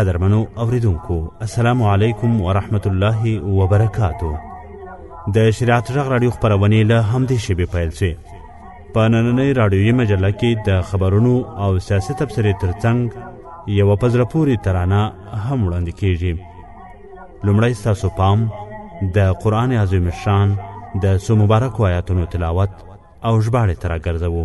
قدرمنو اوریدونکو السلام علیکم ورحمت الله وبرکاتو د شریعت غږ رادیو خبرونه له همدې شیبې پیل شي په نننۍ رادیوي مجله کې د خبرونو او سیاسي تبصرې ترڅنګ یوه په زړه پورې ترانه هم وړاندې کیږي لومړی ستاسو پام د قرآن عظیم شان د څو مبارکو آیاتونو تلاوت او ژباړې ته راګرځوو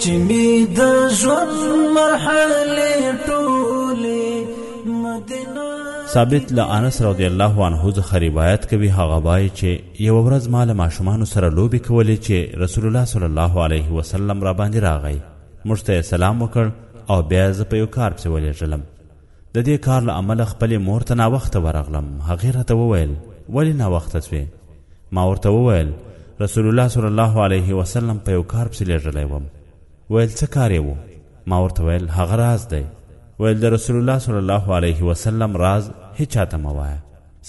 چې می د ژوند مرحله ټوله مدینه ثابت له انس رضی الله عنه څخه روایت کوي هغه وایي چې یو ورځ ما له ماشومان سره لوبي کولې چې رسول الله صلی الله علیه وسلم را باندې راغی موږ ته سلام وکړ او بیا زه په یو کار پسې ولېږلم د دې کار له امله خپلې مور ته ناوخته ورغلم هغې راته وویل ولې ناوخته سوې ما ورته وویل رسول الله صلی الله علیه وسلم په یو کار پسې لېږلی وم ویل څه کار یې و ما ورته ویل هغه راز دی ویل د رسول الله صلی الله علیه وسلم راز هیچا ته مه وایه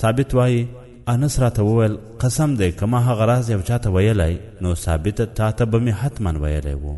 ثابت وایي انس راته وویل قسم دی که ما هغه راز یو چاته ویلی نو ثابته تا ته به مې حتما ویلی و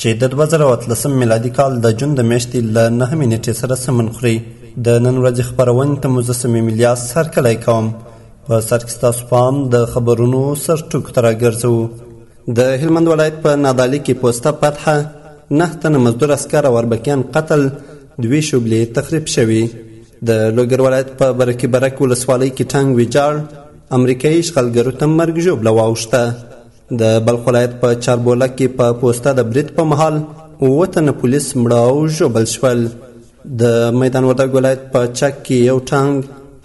چې د دوه زره او اتلسم میلادي کال د جون د میاشتې له نهمې نېټې سره سمون خوري د نن ورځې خپرونې ته مو زه صمیم الیاس هرکلی کوم په سر کې ستاسو پام د خبرونو سرټکو ته راګرځوو د هلمند ولایت په نادالي کې پوسته پتحه نه تنه مزدور اسکر او اربکیان قتل دوې شوبلې تخریب شوي د لوګر ولایت په برکي برک ولسوالۍ کې ټانګ ویجاړ امریکایي اشغالګرو ته مرګ ژوبله واوښته د بلخ ولایت په چاربولک کې په پوسته د برید په مهال اووه تنه پولیس مړه او ژوبل شول د میدان وردګ ولایت په چک کې یو ټانګ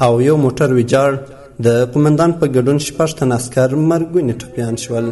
او یو موټر ویجاړ د قومندان په ګډون شپږ تنه عسکر مرګوني ټپیان شول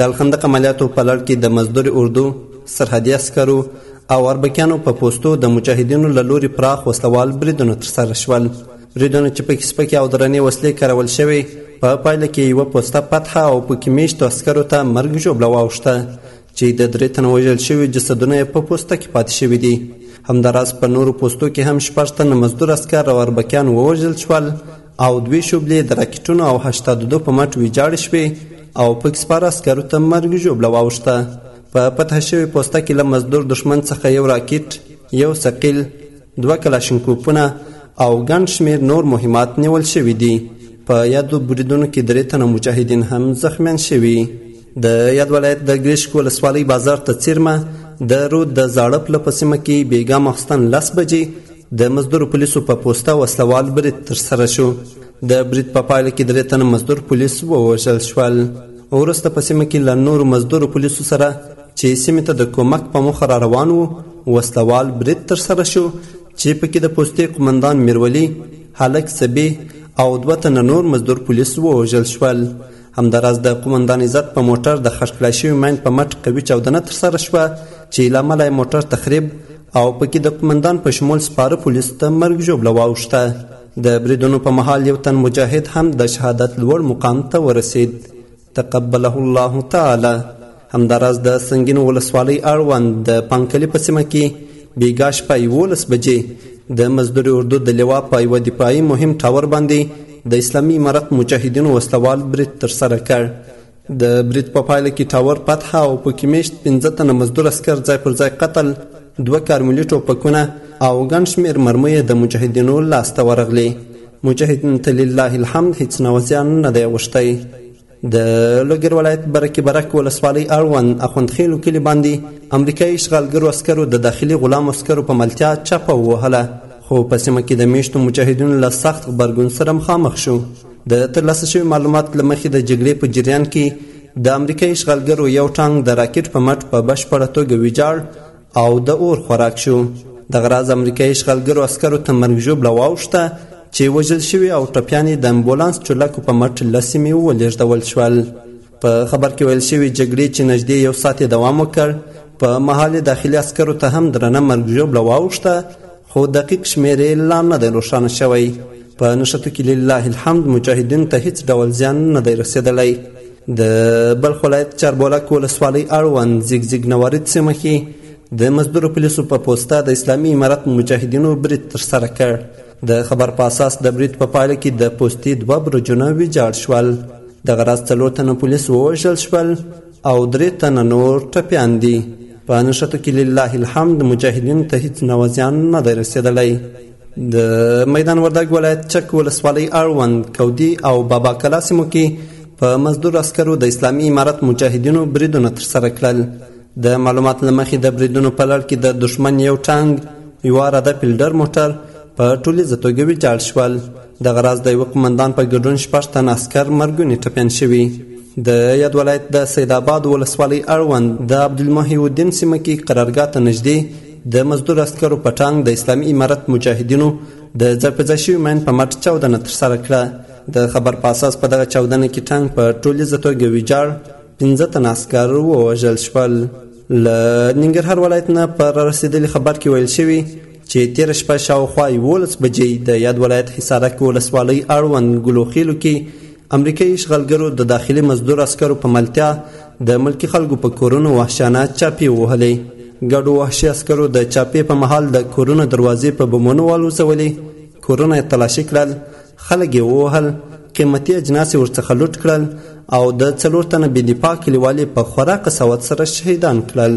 د الخندق عملیاتو په لړ کې د مزدور اردو سرحدي عسکرو او اربکیانو په پوستو د مجاهدینو له لوري پراخ وسلوال بریدونه ترسره شول بریدونه چې پکې سپکې او درنې وسلې کارول شوې په پایله کې یوه پوسته فتحه او پکې میشتو عسکرو ته مرګ ژوبله واوښته چې د درې تنه وژل شوي جسدونه یې په پوسته کې پاتې شوي دي همداراز په نورو پوستو کې هم شپږ تنه مزدور عسکر او اربکیان ووژل شول او دوې شوبلې د راکټونو او هشتادودو په مټ ویجاړې شوې او پکې سپاره عسکرو ته مرګ ژوبله واوښته په فتح شوې پوسته کې له مزدور دښمن څخه یو راکټ یو ثقیل دوه کلاشینکوپونه او ګڼ شمیر نور مهمات نیول شوي دي په یادو بریدونو کې درې تنه مجاهدین هم زخمیان شوي د یاد ولایت د ګریشک ولسوالۍ بازار ته څیرمه د رود د زاړه پله په سیمه کې بیګا ماخستن لس بجې د مزدورو پولیسو په پوسته وسلوال برید ترسره شو د برید په پایله کې درې تنه مزدور پولیس ووژل شول وروسته په سیمه کې له نورو مزدورو پولیسو سره چې سیمې ته د کومک په موخه را روان وو وسلوال برید ترسره شو چې پکې د پوستې قومندان میرولي هلک سبي او دوه تنه نور مزدور پولیس ووژل شول همداراز د قومندان عزت په موټر د خښ کړای شوي ماین په مټ قوي چاودنه ترسره شوه چې له امله یې موټر تخریب او پکې د قومندان په شمول سپاره پولیس ته مرګ ژوبله واوښته د بریدونو په مهال یو تن مجاهد هم د شهادت لوړ مقام ته ورسید تقبله الله تعالی همداراز د سنګینو ولسوالۍ اړوند د پانکلي په سیمه کې بیګا شپه یولس بجې د مزدوري اردو د لوا په یوه دفاعي مهم ټاور باندې د اسلامي امارت مجاهدینو وسلوال برید ترسره کړ د برید په پایله کې ټاور فتح او پکې میشت پنځه تنه مزدور اسکر ځای پر ځای قتل دوه کارملي ټوپکونه او ګڼ شمېر مرمۍ د مجاهدینو لاسته ورغلې مجاهدین ته لله الحمد هیڅ نوزیان نه دی اوښتی د لوګر ولایت برکي برک ولسوالۍ اړوند اخوندخېلو کلي باندې امریکایي اشغالګرو عسکرو د داخلي غلام عسکرو په ملتیا چاپه ووهله خو په سیمه کې د میشتو مجاهدینو له سخت غبرګون سره مخامخ شو د ترلاسه شوي معلومات له مخې د جګړې په جریان کې د امریکا اشغالګرو یو ټانګ د راکټ په مټ په بشپړه توګه ویجاړ او د اور خوراک شو دغه راز امریکایي اشغالګرو عسکرو ته مرګ ژوبله واوښته چې وژل شوي او ټپیان یې د امبولانس چورلکو په مټ له سیمې وولېږدول شول په خبر کې ویل شوي جګړې چې نږدې یو ساعت دوام وکړ په مهال داخلي عسکرو ته هم درنه مرګ ژوبله واوښته خو دقیق شمېر یې لا نه دی روښانه شوی. په نښتو کې لله الحمد مجاهدینو ته هیڅ ډول زیان نه دی رسېدلی. د بلخ ولایت چاربولک ولسوالۍ اړوند زیګ زیګ نوارید سیمه کې د مزدورو پولیسو په پوسته د اسلامي امارت مجاهدینو برید ترسره کړ. د خبر په اساس د برید په پایله کې د پوستې دوه برجونه ویجاړ شول. دغه راز څلور تنه پولیس ووژل شول او درې تنه نور ټپیان دي. په نښتو کې لله الحمد مجاهدینو ته هیڅ نوع زیان نه دی رسېدلی د میدان وردګ ولایت چک ولسوالۍ اړوند کودي او بابا کلا سیمو کې په مزدور عسکرو د اسلامي امارت مجاهدینو بریدونه ترسره کړل د معلومات له مخې د بریدونو په لړ کې د دښمن یو ټانګ یوه راده پیلډر موټر په ټولیزه توګه ویجاړ شول دغه راز د یوه قومندان په ګډون شپږ تنه عسکر مرګوني ټپیان شوي د یاد ولایت د سید آباد ولسوالۍ اړوند د عبدالمحی الدین سیمه کې قرارګاه ته نږدې د مزدور عسکرو په ټانګ د اسلامي امارت مجاهدینو د ځای په ځای شوي مین په مټ چاودنه ترسره کړه د خبر په اساس په دغه چاودنه کې ټانګ په ټولیزه توګه ویجاړ پنځه تنه عسکر ووژل شول له ننګرهار ولایت نه په رارسېدلي خبر کې ویل شوي چې تېره شپه شاوخوا یوولس بجې د یاد ولایت حصارک ولسوالۍ اړوند ګلوخیلو کې امریکایي اشغالګرو د داخلي مزدور عسکرو په ملتیا د ملکي خلکو په کورونو وحشانه چاپې ووهلې ګډو وحشي عسکرو د چاپې په محل د کورونو دروازې په بمونو والوځولې کورونه یې تلاشي کړل خلک یې ووهل قیمتي اجناس یې ورڅخه لوټ کړل او د څلور تنه بې دفاع کلیوال په خورا قساوت سره شهیدان کړل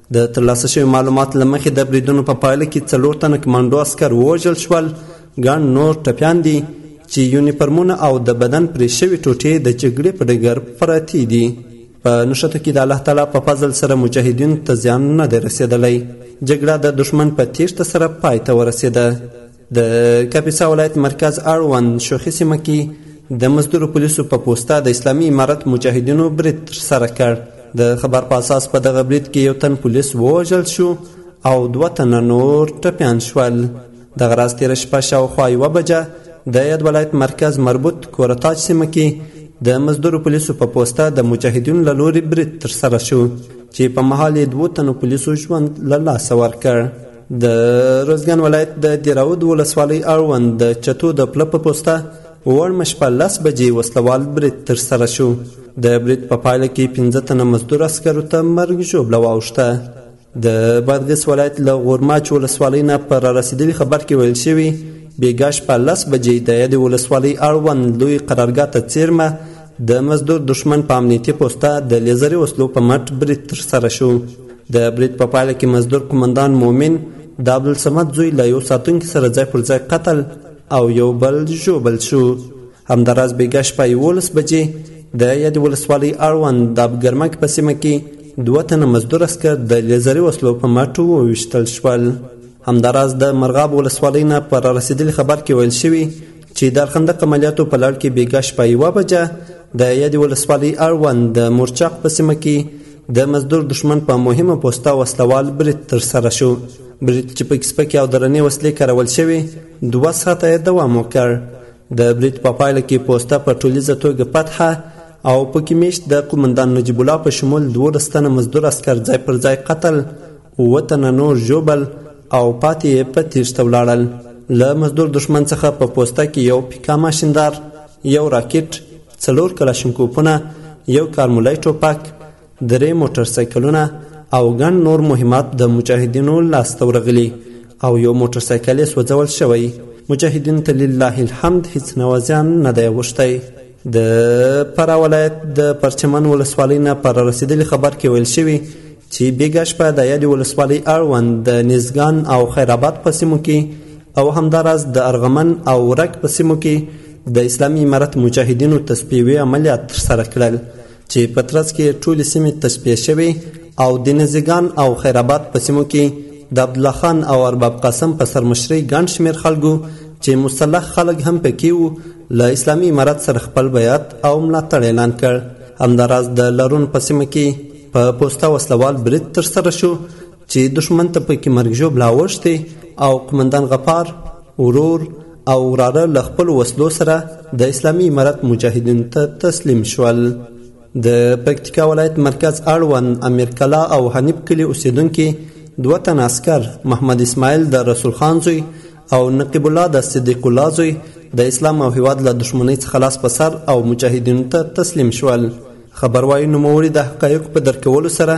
د ترلاسه شوی معلومات له مخې د بریدونو په پایله کې څلور تنه کمانډو عسکر ووژل شول ګڼ نور ټپیان دي چې یونیفرمونه او د بدن پرې شوې ټوټې د جګړې په ډګر پرتې دي په نښتو کې د الله تعالی په فضل سره مجاهدینو ته زیان نه دی رسېدلی جګړه د دښمن په تیښته سره پای ته ورسېده د کاپیسا ولایت مرکز اړوند شوخي سیمه کې د مزدورو پولیسو په پوسته د اسلامي امارت مجاهدینو برید ترسره کړ د خبر په اساس په دغه برید کې یو تن پولیس ووژل شو او دوه تنه نور ټپیان شول دغه راز تېره شپه شاوخوا یوه بجه د یاد ولایت مرکز مربوط کورتاج سیمه کې د مزدورو پولیسو په پوسته د مجاهدینو له لوري برید ترسره شو چې په مهال یې دوو تنو پولیسو ژوند له لاسه ورکړ د روزګان ولایت د دیراود ولسوالۍ اړوند د چتو د پله په پوسته وړمه شپه لس بجې وسلوال برید ترسره شو د برید په پایله کې پنځه تنه مزدور عسکرو ته مرګ ژوبله واوښته د بادغیس ولایت له غورماچ ولسوالۍ نه په رارسېدلي خبر کې ویل شوي بېګا شپه لس بجې د یادې ولسوالۍ اړوند لوی قرارګاه ته څیرمه د مزدور دښمن په امنیتي پوسته د لیزري وسلو په مټ برید ترسره شو د برید په پایله کې مزدور قومندان مومن د عبدالصمد زوی له یو ساتونکي سره ځای پر ځای قتل او یو بل ژوبل شو همداراز بیګا شپه یولس بجې د یادې ولسوالۍ اړوند د ابګرمک په سیمه کې دوه تنه مزدور عسکر د لیزري وسلو په مټو وویشتل شول همداراز د مرغاب ولسوالۍ نه پر رسېدلي خبر کې ویل شوي چې د الخندق عملیاتو په لړ کې بیګا شپه یوه بجه د یادې ولسوالۍ اړوند د مورچاق په سیمه کې د مزدور دښمن په مهمه پوسته وسلوال برید ترسره شو برید چې پکې سپکې او درنې وسلې کارول شوې دوه ساعته یې دوام وکړ د برید په پایله کې پوسته په ټولیزه توګه فتحه او پکې میشت د قومندان نجیب الله په شمول دولس تنه مزدور عسکر ځای پر ځای قتل اووه تنه نور ژوبل او پاتې یې په تیښته ولاړل. له مزدور دښمن څخه په پوسته کې یو پیکا ماشیندار، یو راکټ، څلور کلاشینکوپونه، یو کارمولی ټوپک، درې موټر سایکلونه او ګڼ نور مهمات د مجاهدینو لاس ته ورغلي او یو موټر سایکل یې سوځول شوی. مجاهدینو ته لله الحمد هیڅ نوع زیان نه دی اوښتی. د فراه ولایت د پرچمن ولسوالۍ نه پر رسیدلي خبر کې ویل شوي چې بیګا شپه د یادې ولسوالۍ اړوند د نزګان او خیرآباد په سیمو کې او همداراز د ارغمن او ورک په سیمو کې د اسلامي امارت مجاهدینو تصفیوي عملیات ترسره کړل چې په ترڅ کې ټولې سیمې تصفیه شوې او د نزیګان او خیرآباد په سیمو کې د عبدالله خان او ارباب قاسم په سرمشرۍ ګڼ شمېر خلکو چې مسلح خلک هم پکې وو له اسلامي امارت سره خپل بیعت او ملاتړ اعلان کړ همداراز د لرون په سیمه کې په پوسته وسلوال برید ترسره شو چې دښمن ته پکې مرګ ژوبله اوښتې او قومندان غفار ورور او وراره له خپلو وسلو سره د اسلامي امارت مجاهدینو ته تسلیم شول د پکتیکا ولایت مرکز اړوند امیرکلا او حنیب کلي اوسېدونکي دوه تن عسکر محمد اسماعیل د رسول خان زوی او نقیب الله د صدیق الله زوی د اسلام او هیواد له دښمنۍ څخه لاس په سر او مجاهدینو ته تسلیم شول خبر وايي نوموړي د حقایقو په درک کولو سره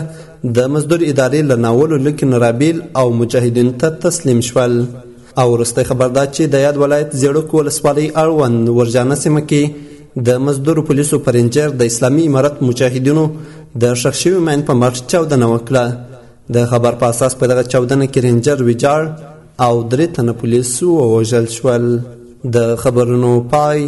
د مزدور ادارې له ناولو لکي نرابیل او مجاهدینو ته تسلیم شول او وروستی خبر دا چې د یاد ولایت زیړک ولسوالۍ اړوند ورجانه سیمه کې د مزدور پولیسو په رینجر د اسلامي امارت مجاهدینو د ښخ شوي ماین په مخ چاودنه وکړه د خبر په اساس په دغه چاودنه کې رینجر ویجاړ او درې تنه پولیس ووژل شول د خبرونو پای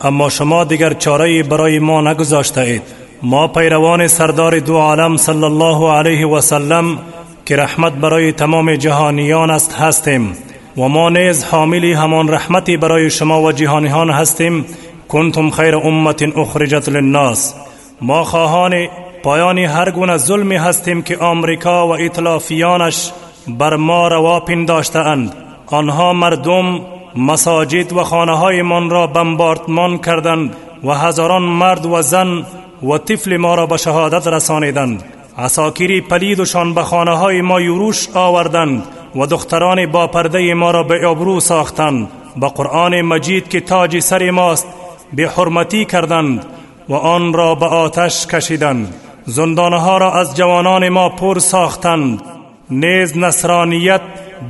اما شما دیگر چاره برای ما نگذاشته اید ما پیروان سردار دو عالم صلی الله علیه و سلم که رحمت برای تمام جهانیان است هستیم و ما نیز حامل همان رحمتی برای شما و جهانیان هستیم کنتم خیر امت اخرجت للناس ما خواهان پایان هر گونه ظلمی هستیم که آمریکا و اطلافیانش بر ما روا پنداشته اند آنها مردم مساجد و خانه های من را بمبارتمان کردند و هزاران مرد و زن و طفل ما را به شهادت رسانیدند اساکیری پلیدشان به خانه های ما یروش آوردند و دختران با پرده ما را به ابرو ساختند به قرآن مجید که تاج سر ماست به حرمتی کردند و آن را به آتش کشیدند زندانها را از جوانان ما پر ساختند نیز نصرانیت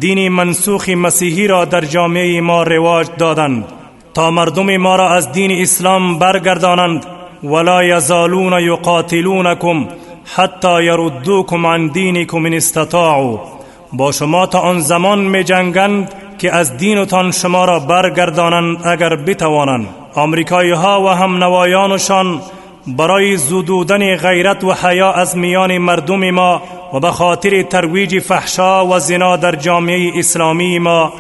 دین منسوخ مسیحی را در جامعه ما رواج دادند تا مردم ما را از دین اسلام برگردانند ولا یزالون یقاتلونکم حتی یردوکم عن دینکم ان استطاعوا با شما تا آن زمان می جنگند که از دینتان شما را برگردانند اگر بتوانند آمریکایی ها و هم نوایانشان برای زدودن غیرت و حیا از میان مردم ما و به خاطر ترویج فحشا و زنا در جامعه اسلامی ما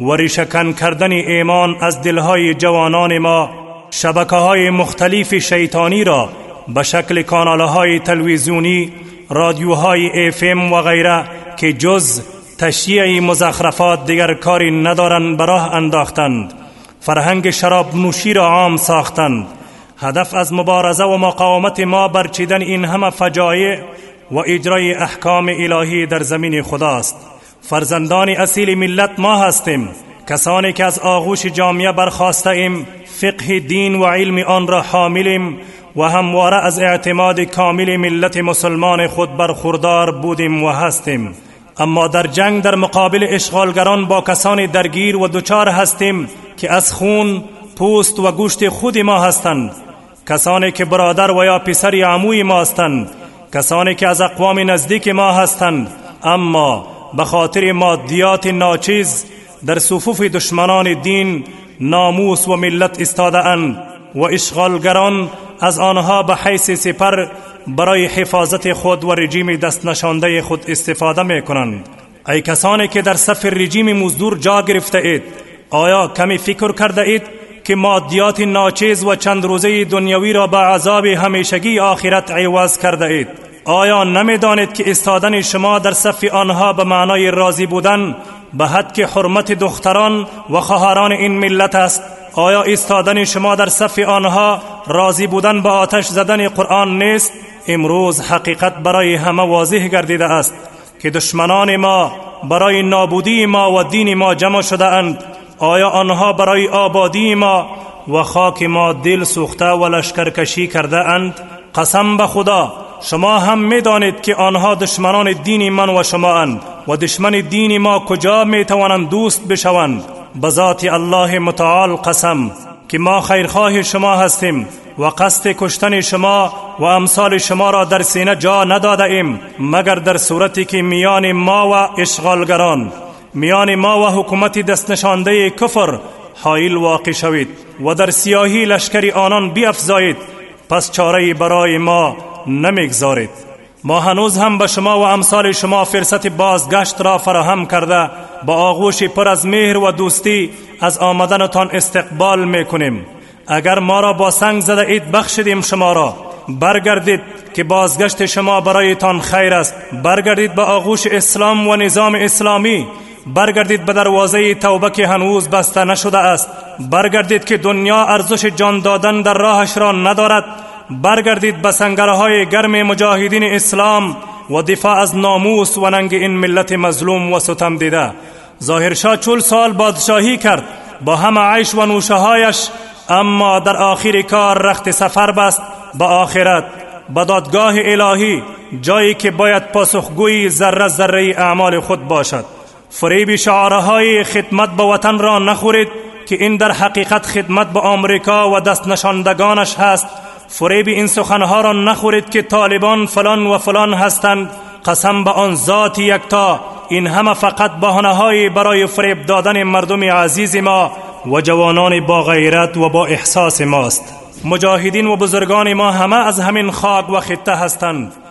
و ریشکن کردن ایمان از دلهای جوانان ما شبکه های مختلف شیطانی را به شکل کانال های تلویزیونی رادیوهای ام و غیره که جز تشییع مزخرفات دیگر کاری ندارند براه انداختند فرهنگ شراب نوشی را عام ساختند هدف از مبارزه و مقاومت ما برچیدن این همه فجایع و اجرای احکام الهی در زمین خداست فرزندان اصیل ملت ما هستیم کسانی که از آغوش جامعه برخواسته ایم فقه دین و علم آن را حاملیم و همواره از اعتماد کامل ملت مسلمان خود برخوردار بودیم و هستیم اما در جنگ در مقابل اشغالگران با کسان درگیر و دچار هستیم که از خون، پوست و گوشت خود ما هستند کسانی که برادر و یا پسر عموی ما هستند کسانی که از اقوام نزدیک ما هستند اما به خاطر مادیات ناچیز در صفوف دشمنان دین ناموس و ملت استاده اند و اشغالگران از آنها به حیث سپر برای حفاظت خود و رژیم دست نشانده خود استفاده می کنند ای کسانی که در صف رژیم مزدور جا گرفته اید آیا کمی فکر کرده اید که مادیات ناچیز و چند روزه دنیاوی را به عذاب همیشگی آخرت عوض کرده اید آیا نمیدانید که استادن شما در صف آنها به معنای راضی بودن به حد که حرمت دختران و خواهران این ملت است آیا ایستادن شما در صف آنها راضی بودن به آتش زدن قرآن نیست امروز حقیقت برای همه واضح گردیده است که دشمنان ما برای نابودی ما و دین ما جمع شده اند آیا آنها برای آبادی ما و خاک ما دل سوخته و لشکرکشی کرده اند قسم به خدا شما هم می که آنها دشمنان دین من و شما اند و دشمن دین ما کجا می توانند دوست بشوند ذات الله متعال قسم که ما خیرخواه شما هستیم و قصد کشتن شما و امثال شما را در سینه جا نداده ایم مگر در صورتی که میان ما و اشغالگران میان ما و حکومت دست نشانده کفر حائل واقع شوید و در سیاهی لشکری آنان بیافزایید پس چاره برای ما نمیگذارید ما هنوز هم به شما و امثال شما فرصت بازگشت را فراهم کرده با آغوش پر از مهر و دوستی از تان استقبال میکنیم اگر ما را با سنگ زده اید بخشیدیم شما را برگردید که بازگشت شما برایتان خیر است برگردید به آغوش اسلام و نظام اسلامی برگردید به دروازه توبه که هنوز بسته نشده است برگردید که دنیا ارزش جان دادن در راهش را ندارد برگردید به های گرم مجاهدین اسلام و دفاع از ناموس و ننگ این ملت مظلوم و ستم دیده ظاهرشاه چل سال بادشاهی کرد با همه عیش و نوشه هایش اما در آخر کار رخت سفر بست به آخرت به دادگاه الهی جایی که باید پاسخگوی ذره ذره اعمال خود باشد فریب های خدمت به وطن را نخورید که این در حقیقت خدمت به آمریکا و دست نشاندگانش هست فریب این سخنها را نخورید که طالبان فلان و فلان هستند قسم به آن ذات یکتا این همه فقط بهانههایی برای فریب دادن مردم عزیز ما و جوانان با غیرت و با احساس ماست مجاهدین و بزرگان ما همه از همین خاک و خطه هستند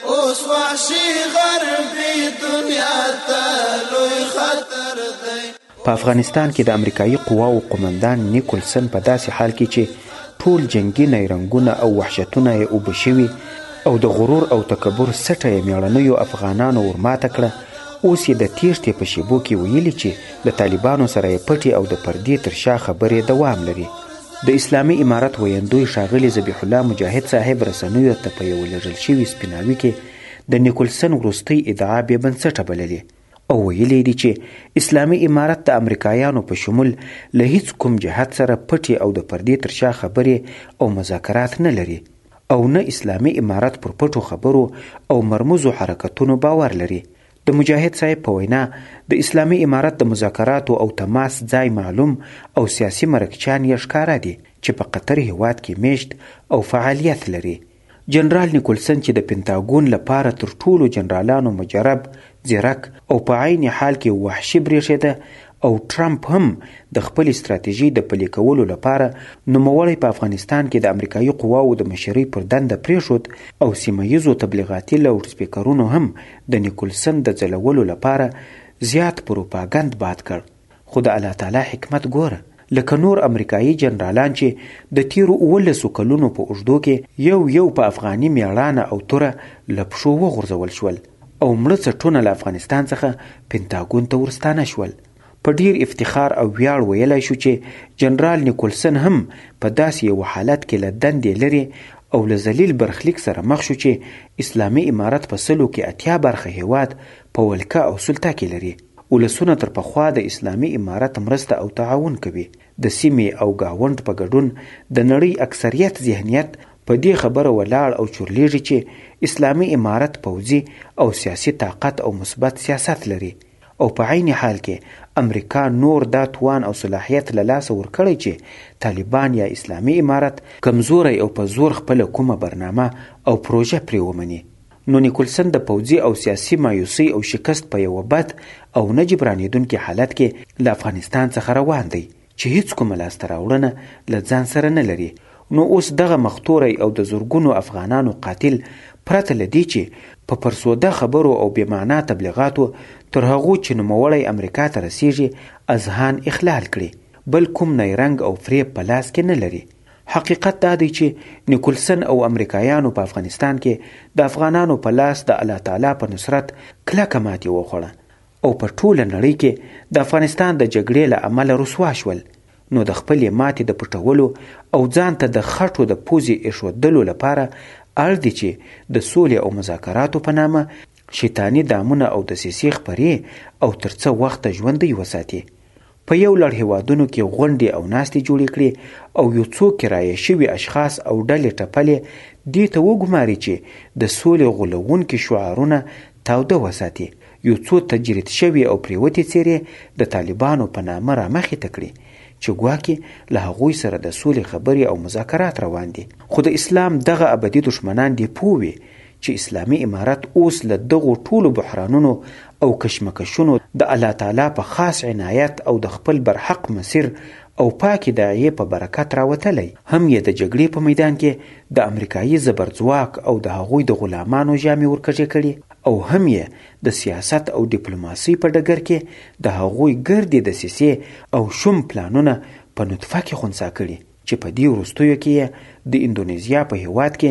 اوس وحشي غربي دنیا ته لوی خطر دی په افغانستان کې د امریکایي قواو قومندان نیکولسن په داسې حال کې چې ټول جنگي نیرنګونه او وحشتونه یې اوبه شوي او د غرور او تکبر سټه یې میړنیو افغانانو ورماته کړه اوس یې د تیښتې په شیبو کې ویلي چې د طالبانو سره یې پټې او د پردې تر شا خبرې دوام لري د اسلامي امارت ویندوی ښاغلي ذبیح الله مجاهد صاحب رسنیو ته په یوه لېږل شوي سپیناوي کې د نیکولسن وروستۍ ادعا بې بنسټه بللې او ویلي دي چې اسلامي امارت د امریکایانو په شمول له هیڅ کوم جهت سره پټې او د پردې تر شا خبرې او مذاکرات نه لري او نه اسلامي امارت پر پټو خبرو او مرموزو حرکتونو باور لري. د مجاهد صاحب په وینا د اسلامي امارت د مذاکراتو او تماس ځای معلوم او سیاسي مرکچیان یې ښکاره دي چې په قطر هېواد کې میشت او فعالیت لري. جنرال نیکولسن چې د پنتاګون له پاره تر ټولو جنرالانو مجرب، ځیرک او په عین حال کې وحشي برېښېده او ټرمپ هم د خپلې ستراتیژۍ د پلي کولو لپاره نوموړی په افغانستان کې د امریکایي قواوو د مشرۍ پر دنده پرېښود او سیمه ییزو تبلیغاتي لاوډ سپیکرونو هم د نیکولسن د ځلولو لپاره زیات پروپاګند باد کړ خو د الله تعالی حکمت ګوره لکه نور امریکايي جنرالان چې د تېرو اوولسو کلونو په اوږدو کې یو یو په افغاني مېړانه او توره له پښو وغورځول شول او مړه څټونه له افغانستان څخه پنتاګون ته ورستانه شول. په ډېر افتخار او ویاړ ویلای شو چې جنرال نیکولسن هم په داسې یوه حالت کې له دندې لرې او له ذلیل برخلیک سره مخ شو چې اسلامي امارت په سلو کې اتیا برخه هېواد په ولکه او سلطه کې لري. ولسونه تر پخوا د اسلامي امارت مرسته او تعاون کوي، د سیمې او ګاونډ په ګډون د نړۍ اکثریت ذهنیت په دې خبره ولاړ او چورلېږي چې اسلامي امارت پوځي او سیاسي طاقت او مثبت سیاست لري او په عین حال کې امریکا نور دا توان او صلاحیت له لاسه ورکړی چې طالبان یا اسلامي امارت کمزوری او په زور خپله کومه برنامه او پروژه پرې ومني. نو نیکولسن د پوځي او سیاسي مایوسۍ او شکست په یوه بد او نه جبرانېدونکي حالت کې له افغانستان څخه روان دی چې هیڅ کومه لاسته راوړنه له ځان سره نه لري نو اوس دغه مختوری او د زرګونو افغانانو قاتل پرته له دې چې په فرسوده خبرو او بې معنا تبلیغاتو تر هغو چې نوموړی امریکا ته رسېږي اذهان اخلال کړي بل کوم نیرنګ او فریب په لاس کې نه لري. حقیقت دا دی چې نیکولسن او امریکایانو په افغانستان کې د افغانانو په لاس د الله تعالی په نصرت کلکه ماتې وخوړه او په ټوله نړۍ کې د افغانستان د جګړې له امله رسوا شول نو د خپلې ماتې د پټولو او ځان ته د خټو د پوزې ایښودلو لپاره اړ دي چې د سولې او مذاکراتو په نامه شیطاني دامونه او دسیسې خپرې او تر څه وخته ژوندۍ وساتي په یو لړ هېوادونو کې غونډې او ناستې جوړې کړې او یو څو کرایه شوي اشخاص او ډلې ټپلې دې ته وګماري چې د سولې غولوونکي شعارونه تاوده وساتي، یو څو تجرید شوې او پرېوتې څېرې د طالبانو په نامه رامخې ته کړي چې ګواکې له هغوی سره د سولې خبرې او مذاکرات روان دي، خو د اسلام دغه ابدي دښمنان دې پوه وي چې اسلامي امارت اوس له دغو ټولو بحرانونو او کشمکشونو د الله تعالی په خاص عنایت او د خپل برحق مسیر او پاکې داعیې په برکت راوتلی، هم یې د جګړې په میدان کې د امریکایي زبرځواک او د هغوی د غلامانو ژامې ورکږې کړي او هم یې د سیاست او ډیپلوماسۍ په ډګر کې د هغوی ګردې دسیسې او شوم پلانونه په نطفه کې خنثی کړي چې په دې وروستیو کې یې د اندونیزیا په هېواد کې